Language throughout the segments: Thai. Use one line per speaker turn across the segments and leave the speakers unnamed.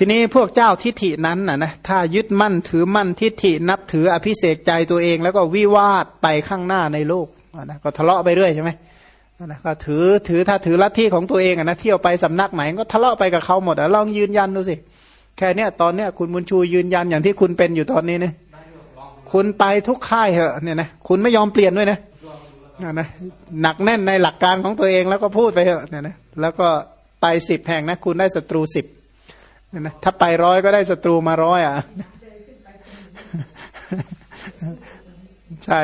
ทีนี้พวกเจ้าทิฏฐินั้นนะนะถ้ายึดมั่นถือมั่นทิฏฐินับถืออภิเสกใจตัวเอง แล้วก็วิวาทไปข้างหน้าในโลกนะก็ทะเลาะไปเรื่อยใช่ไหมนะก็ถือถือถ้าถือลัทธิของตัวเองนะเที่ยวไปสำนักไหนก็ทะเลาะไปกับเขาหมดลองยืนยันดูสิแค่เนี้ยตอนเนี้ยคุณบุญชูยืนยันอย่างที่คุณเป็นอยู่ตอนนี้เนี่ยคุณไปทุกค่ายเหอะเนี่ยนะคุณไม่ยอมเปลี่ยนด้วยนะนะหนักแน่นในหลักการของตัวเองแล้วก็พูดไปเหอะเนี่ยนะแล้วก็ไปสิบแห่งนะคุณได้ศัตรูสิบ นะถ้าไปร้อยก็ได้ศัตรูมาร้อยอะ ใช่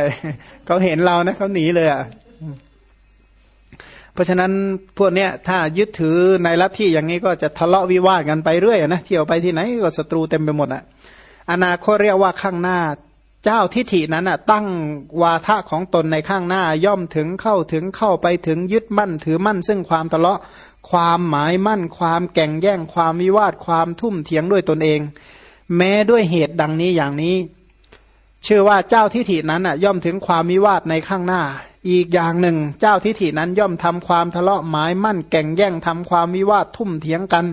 เขาเห็นเรานะเขาหนีเลยอะเพราะฉะนั้นพวกเนี้ยถ้ายึดถือในลัทธิอย่างนี้ก็จะทะเลาะวิวาทกันไปเรื่อยนะเที่ยวไปที่ไหนก็ศัตรูเต็มไปหมดอะ อนาคตเรียกว่าข้างหน้า เจ้าทิฏฐินั้นอะ ตั้งวาทะของตนในข้างหน้าย่อมถึงเข้าถึงเข้าไปถึงยึดมั่นถือมั่นซึ่งความทะเลาะ ความหมายมั่น ความแก่งแย่ง ความวิวาท ความทุ่มเถียงด้วยตนเอง แม้ด้วยเหตุดังนี้อย่างนี้เชื่อว่าเจ้าทิฏฐินั้นอะย่อมถึงความวิวาทในข้างหน้า อีกอย่างหนึ่ง เจ้าทิฏฐินั้นย่อมทำความทะเลาะหมายมั่น แก่งแย่งทำความวิวาททุ่มเถียงกัน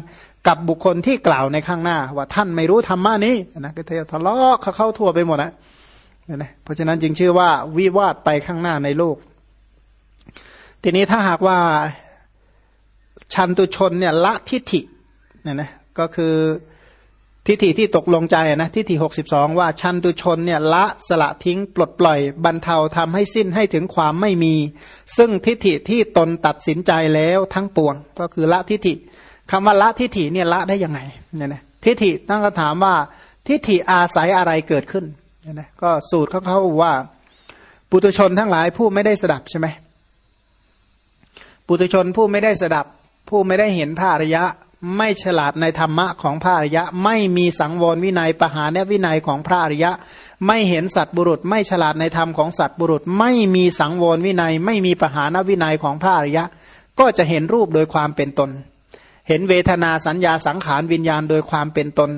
กับบุคคลที่กล่าวในข้างหน้า ว่าท่านไม่รู้ธรรมะนี้นะก็ทะเลาะเขาเข้าทั่วไปหมดนะนะเพราะฉะนั้นจึงชื่อว่าวิวาทไปข้างหน้าในโลก ทีนี้ถ้าหากว่า ชันตุชนเนี่ยละทิฐิเนี่ยนะก็คือทิฏฐิที่ตกลงใจนะทิฏฐิหกสิบสองว่าชันตุชนเนี่ยละสละทิ้งปลดปล่อย บรรเทาทำให้สิ้นให้ถึงความไม่มี ซึ่งทิฏฐิที่ตนตัดสินใจแล้วทั้งปวง ก็คือละทิฏฐิคำว่าละทิฏฐิเนี่ยละได้ยังไงเนี่ยนะทิฏฐิตั้งคำถามว่าทิฏฐิอาศัยอะไรเกิดขึ้นเนี่ยนะก็สูตรเขาเขาว่าปุตุชนทั้งหลายผู้ไม่ได้สดับใช่ไหมปุตุชนผู้ไม่ได้สดับ ผู้ไม่ได้เห็นพระอริยะ ไม่ฉลาดในธรรมะของพระอริยะ ไม่มีสังวรวินัยปหาเนวินัยของพระอริยะ ไม่เห็นสัตบุรุษ ไม่ฉลาดในธรรมของสัตบุรุษ ไม่มีสังวรวินัย ไม่มีปหานวินัยของพระอริยะ ก็จะเห็นรูปโดยความเป็นตน เห็นเวทนาสัญญาสังขารวิญญาณโดยความเป็นตน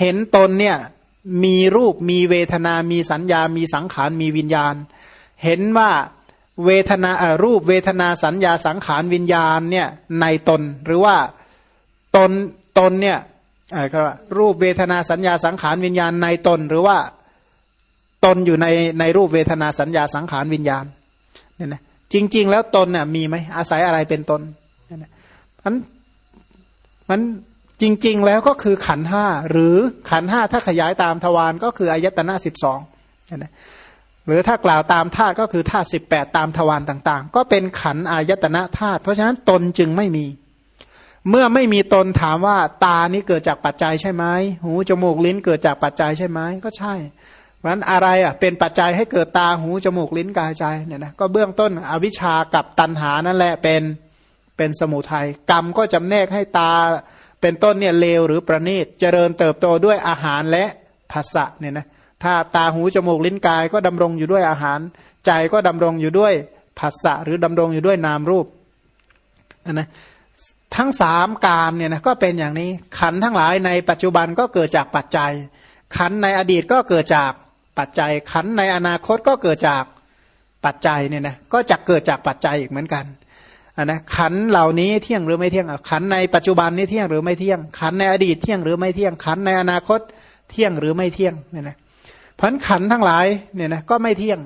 เห็นตนเนี่ยมีรูปมีเวทนา มีสัญญา มีสังขาร มีวิญญาณ เห็นว่า เวทนารูปเวทนาสัญญาสังขารวิญญาณเนี่ยในตนหรือว่าตนตนเนี่ยรูปเวทนาสัญญาสังขารวิญญาณในตนหรือว่าตนอยู่ในในรูปเวทนาสัญญาสังขารวิญญาณเนี่ยนะจริง ๆ แล้วตนเนี่ยมีไหมอาศัยอะไรเป็นตนเนี่ยนะมันมันจริง ๆ แล้วก็คือขันห้าหรือขันห้าถ้าขยายตามทวารก็คืออายตนะสิบสองเนี่ยนะ หรือถ้ากล่าวตามธาตุก็คือธาตุสิบแปดตามทวารต่าง ๆ ก็เป็นขันอายตนะธาตุเพราะฉะนั้นตนจึงไม่มี เมื่อไม่มีตนถามว่าตานี้เกิดจากปัจจัยใช่ไหมหูจมูกลิ้นเกิดจากปัจจัยใช่ไหมก็ใช่เพราะนั้นอะไรอะเป็นปัจจัยให้เกิดตาหูจมูกลิ้นกายใจเนี่ยนะก็เบื้องต้นอวิชากับตัณหานั่นแหละเป็นเป็นสมุทัยกรรมก็จำแนกให้ตาเป็นต้นเนี่ยเลวหรือประณีตเจริญเติบโตด้วยอาหารและภาษะเนี่ยนะ ถ้าตาหูจมูกลิ้นกายก็ดำรงอยู่ด้วยอาหาร ใจก็ดำรงอยู่ด้วยผัสสะหรือดำรงอยู่ด้วยนามรูปนะทั้งสามการเนี่ยนะก็เป็นอย่างนี้ขันทั้งหลายในปัจจุบันก็เกิดจากปัจจัย ขันในอดีตก็เกิดจากปัจจัย ขันในอนาคตก็เกิดจากปัจจัยเนี่ยนะก็จะเกิดจากปัจจัยอีกเหมือนกันนนะขันเหล่านี้เที่ยงหรือไม่เที่ยงขันในปัจจุบันนี้เที่ยงหรือไม่เที่ยง ขันในอดีตเที่ยงหรือไม่เที่ยงขันในอนาคตเที่ยงหรือไม่เที่ยงเนี่ยนะ พันขันทั้งหลายเนี่ยนะก็ไม่เที่ยง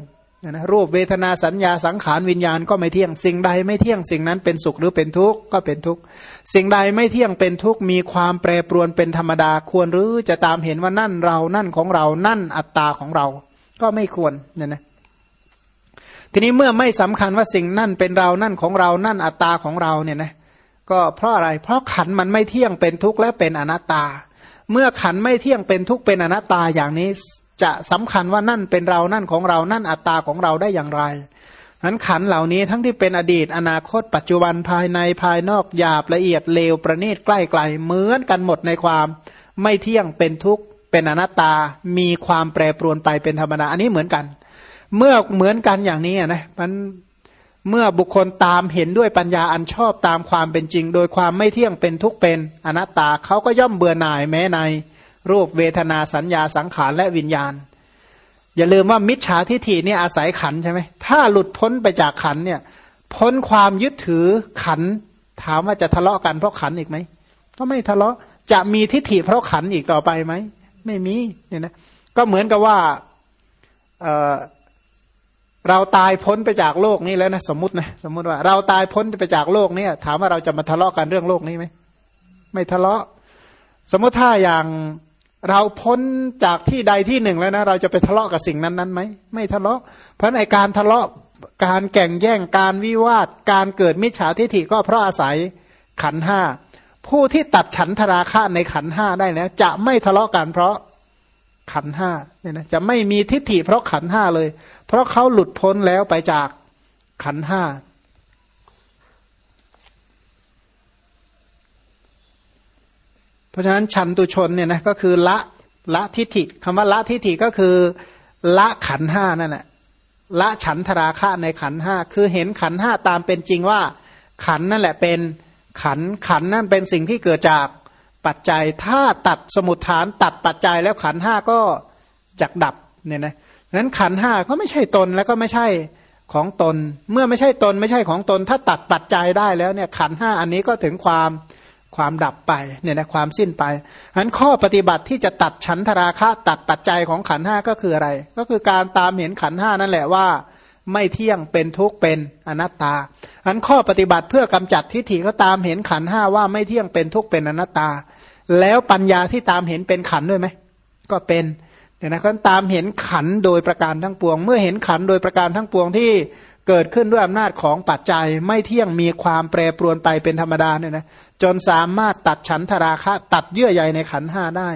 นะรูปเวทนาสัญญาสังขารวิญญาณก็ไม่เที่ยง สิ่งใดไม่เที่ยงสิ่งนั้นเป็นสุขหรือเป็นทุกข์ก็เป็นทุกข์สิ่งใดไม่เที่ยงเป็นทุกข์มีความแปรปรวนเป็นธรรมดาควรหรือจะตามเห็นว่านั่นเรานั่นของเรานั่นอัตตาของเรา ก็ไม่ควรเนี่ยนะทีนี้เมื่อไม่สำคัญว่าสิ่งนั่นเป็นเรานั่นของเรานั่นอัตตาของเราเนี่ยนะก็เพราะอะไรเพราะขันมันไม่เที่ยงเป็นทุกข์และเป็นอนัตตา เมื่อขันไม่เที่ยงเป็นทุกข์เป็นอนัตตาอย่างนี้ จะสำคัญว่านั่นเป็นเรานั่นของเรานั่นอัตตาของเราได้อย่างไรนั้นขันเหล่านี้ทั้งที่เป็นอดีตอนาคต ปัจจุบันภายในภายนอกหยาบละเอียดเลวประณีตใกล้ไกลเหมือนกันหมดในความ ไม่เที่ยงเป็นทุกข์เป็นอนัตตา มีความแปรปรวนไปเป็นธรรมดาอันนี้เหมือนกัน เมื่อเหมือนกันอย่างนี้นะมันเมื่อบุคคลตามเห็นด้วยปัญญาอันชอบตามความเป็นจริง โดยความไม่เที่ยงเป็นทุกข์เป็นอนัตตาเขาก็ย่อมเบื่อหน่ายแม้ใน รูปเวทนาสัญญาสังขารและวิญญาณ อย่าลืมว่ามิจฉาทิฏฐิเนี่ยอาศัยขันใช่ไหมถ้าหลุดพ้นไปจากขันเนี่ยพ้นความยึดถือขันถามว่าจะทะเลาะกันเพราะขันอีกไหมก็ไม่ทะเลาะจะมีทิฏฐิเพราะขันอีกต่อไปไหมไม่มีเนี่ยนะก็เหมือนกับว่าเเราตายพ้นไปจากโลกนี้แล้วนะสมมตินะสมมติว่า เราตายพ้นไปจากโลกนี้ถามว่าเราจะมาทะเลาะกันเรื่องโลกนี้ไหมไม่ทะเลาะ สมมติถ้าอย่าง เราพ้นจากที่ใดที่หนึ่งแล้วนะ เราจะไปทะเลาะกับสิ่งนั้นนั้นไหมไม่ทะเลาะ เพราะในการทะเลาะการแก่งแย่งการวิวาท การเกิดมิจฉาทิฏฐิก็เพราะอาศัยขันห้าผู้ที่ตัดฉันทราคะในขันห้าได้แล้ว จะไม่ทะเลาะกันเพราะขันห้าเนี่ยนะจะไม่มีทิฏฐิเพราะขันห้าเลย เพราะเขาหลุดพ้นแล้วไปจากขันห้า เพราะฉะนั้นชันตุชนเนี่ยนะก็คือละละทิฏฐิคำว่าละทิฏฐิก็คือ ละขันห้านั่นแหละละฉันทราคะในขันห้าคือเห็นขันห้าตามเป็นจริงว่า ขันนั่นแหละเป็นขันขันนั่นเป็นสิ่งที่เกิดจากปัจจัยถ้าตัดสมุดฐานตัดปัจจัยแล้วขันห้าก็จักดับเนี่ยนะนั้นขันห้าก็ไม่ใช่ตนแล้วก็ไม่ใช่ของตน เมื่อไม่ใช่ตนไม่ใช่ของตน ถ้าตัดปัจจัยได้แล้วเนี่ยขันห้าอันนี้ก็ถึงความ ความดับไปเนี่ยนะความสิ้นไปฉั้นข้อปฏิบัติที่จะตัดฉันทราคะตัดปัจจัยของขันห้าก็คืออะไร ก็คือการตามเห็นขันห้านั่นแหละว่า ไม่เที่ยงเป็นทุกข์เป็นอนัตตาฉั้นข้อปฏิบัติเพื่อกำจัดทิฏฐิก็ตามเห็นขันห้าว่าไม่เที่ยงเป็นทุกข์เป็นอนัตตา แล้วปัญญาที่ตามเห็นเป็นขันด้วยไหมก็เป็นเนี่ยนะก็ตามเห็นขันโดยประการทั้งปวง เมื่อเห็นขันโดยประการทั้งปวงที่ เกิดขึ้นด้วยอำนาจของปัจจัยไม่เที่ยงมีความแปรปรวนไปเป็นธรรมดาเนี่ยนะจนสามารถตัดฉันทราคะตัดเยื่อใยในขันห้าได้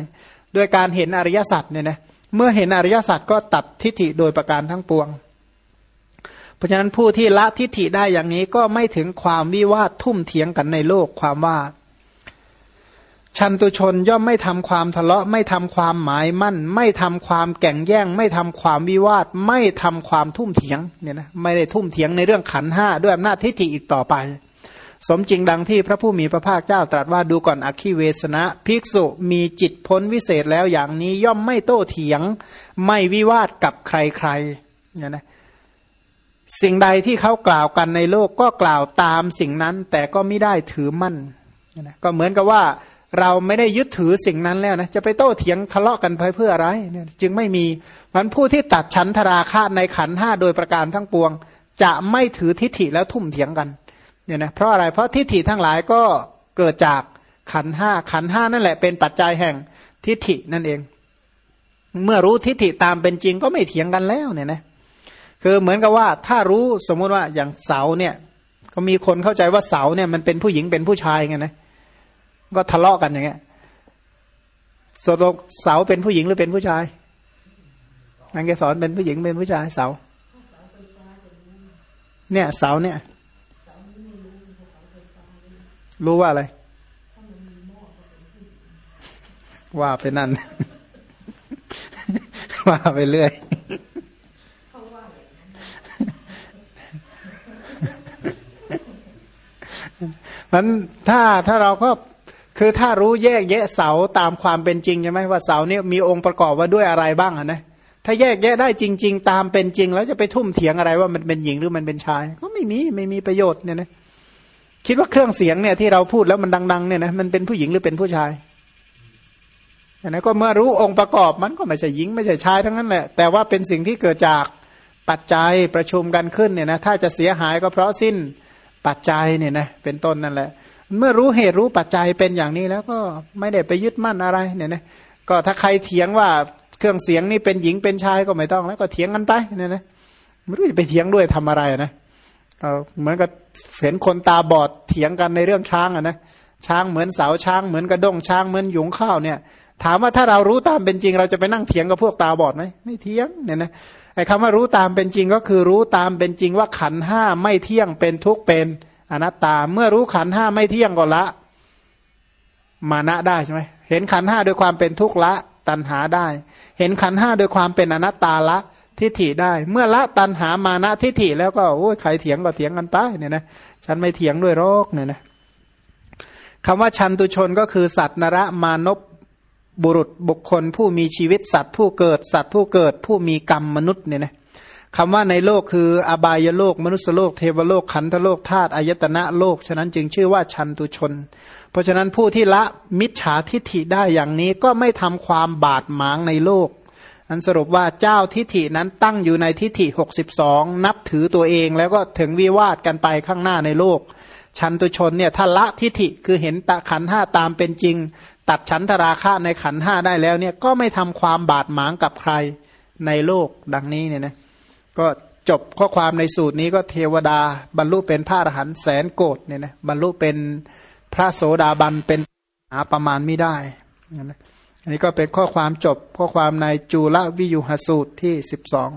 ด้วยการเห็นอริยสัจเนี่ยนะเมื่อเห็นอริยสัจก็ตัดทิฏฐิโดยประการทั้งปวง เพราะฉะนั้นผู้ที่ละทิฏฐิได้อย่างนี้ก็ไม่ถึงความวิวาททุ่มเถียงกันในโลกความว่า ชันตุชนย่อมไม่ทำความทะเลาะ ไม่ทำความหมายมั่น ไม่ทำความแก่งแย่ง ไม่ทำความวิวาท ไม่ทำความทุ่มเถียงเนี่ยนะไม่ได้ทุ่มเถียงในเรื่องขันห้าด้วยอำนาจทิฏฐิอีกต่อไป สมจริงดังที่พระผู้มีพระภาคเจ้าตรัสว่าดูก่อนอคิเวสนะ ภิกษุมีจิตพ้นวิเศษแล้วอย่างนี้ย่อมไม่โต้เถียง ไม่วิวาทกับใครๆเนี่ยนะสิ่งใดที่เขากล่าวกันในโลกก็กล่าวตามสิ่งนั้น แต่ก็ไม่ได้ถือมั่นนะก็เหมือนกับว่า เราไม่ได้ยึดถือสิ่งนั้นแล้วนะจะไปโต้เถียงทะเลาะกันไปเพื่ออะไรเนี่ยจึงไม่มีมันผู้ที่ตัดชั้นทราคาในขันห้าโดยประการทั้งปวง จะไม่ถือทิฏฐิแล้วทุ่มเถียงกันเนี่ยนะเพราะอะไรเพราะทิฏฐิทั้งหลายก็เกิดจากขันห้าขันห้านั่นแหละเป็นปัจจัยแห่งทิฏฐินั่นเอง เมื่อรู้ทิฏฐิตามเป็นจริงก็ไม่เถียงกันแล้วเนี่ยนะคือเหมือนกับว่าถ้ารู้สมมุติว่าอย่างเสาเนี่ย ก็มีคนเข้าใจว่าเสาเนี่ยมันเป็นผู้หญิงเป็นผู้ชายไงนะ ก็ทะเลาะกันอย่างเงี้ยสตกเสาเป็นผู้หญิงหรือเป็นผู้ชายนางแกสอนเป็นผู้หญิงเป็นผู้ชายเสา เนี่ยเสาเนี่ย รู้ว่าอะไร ว่าไปนั่น ว่าไปเรื่อยมันถ้าถ้าเราก็ คือถ้ารู้แยกแยะเสาตามความเป็นจริงใช่ไหมว่าเสาเนี่ยมีองค์ประกอบว่าด้วยอะไรบ้างนะถ้าแยกแยะได้จริง ๆ ตามเป็นจริง แล้วจะไปทุ่มเถียงอะไรว่ามันเป็นหญิงหรือมันเป็นชาย ก็ไม่มีไม่มีประโยชน์เนี่ยนะคิดว่าเครื่องเสียงเนี่ยที่เราพูดแล้วมันดัง ๆ เนี่ยนะมันเป็นผู้หญิงหรือเป็นผู้ชายอันนั้นก็เมื่อรู้องค์ประกอบมันก็ไม่ใช่หญิงไม่ใช่ชายทั้งนั้นแหละแต่ว่าเป็นสิ่งที่เกิดจากปัจจัยประชุมกันขึ้นเนี่ยนะถ้าจะเสียหายก็เพราะสิ้นปัจจัยเนี่ยนะเป็นต้นนั่นแหละ เมื่อรู้เหตุรู้ปัจจัยเป็นอย่างนี้แล้วก็ไม่ได้ไปยึดมั่นอะไรเนี่ยนะก็ถ้าใครเถียงว่าเครื่องเสียงนี่เป็นหญิงเป็นชายก็ไม่ต้องแล้วก็เถียงกันไปเนี่ยนะไม่รู้จะไปเถียงด้วยทำอะไรนะเหมือนกับเห็นคนตาบอดเถียงกันในเรื่องช้างอะนะช้างเหมือนเสาช้างเหมือนกระด้งช้างเหมือนหยุงข้าวเนี่ย ถามว่าถ้าเรารู้ตามเป็นจริง เราจะไปนั่งเถียงกับพวกตาบอดไหมไม่เถียงเนี่ยนะไอ้คำว่ารู้ตามเป็นจริงก็คือรู้ตามเป็นจริงว่าขันห้าไม่เที่ยงเป็นทุกข์เป็น อนัตตาเมื่อรู้ขันห้าไม่เที่ยงก็ละ มานะได้ใช่ไหมเห็นขันห้าโดยความเป็นทุกข์ละตัณหาได้ เห็นขันห้าโดยความเป็นอนัตตาละทิฏฐิได้ เมื่อละตัณหามานะทิฏฐิแล้วก็โอ้ยใครเถียงก็เถียงกันไปเนี่ยนะฉันไม่เถียงด้วยโรคเนี่ยนะคำว่าชันตุชนก็คือสัตว์นระมานพบุรุษบุคคล ผู้มีชีวิตสัตว์ผู้เกิดสัตว์ผู้เกิด ผู้มีกรรมมนุษย์เนี่ยนะ คำว่าในโลกคือ อบายโลก มนุษยโลก เทวโลก ขันธโลกธาตุอายตนะโลก ฉะนั้นจึงชื่อว่าชันตุชน เพราะฉะนั้นผู้ที่ละมิจฉาทิฏฐิได้อย่างนี้ก็ไม่ทำความบาดหมางในโลก อันสรุปว่าเจ้าทิฏฐินั้นตั้งอยู่ในทิฏฐิ 62 นับถือตัวเองแล้วก็ถึงวิวาทกันไปข้างหน้าในโลก ชันตุชนเนี่ยถ้าละทิฏฐิคือเห็นตะขันห้าตามเป็นจริง ตัดฉันทราคะในขันห้าได้แล้วเนี่ยก็ไม่ทำความบาดหมางกับใครในโลกดังนี้เนี่ยนะ ก็จบข้อความในสูตรนี้ก็เทวดา บรรลุเป็นพระอรหันต์แสนโกดเนี่ยนะบรรลุเป็นพระโสดาบันเป็นหาประมาณไม่ได้นะอันนี้ก็เป็นข้อความจบข้อความในจูลวิยุหสูตรที่สิบสอง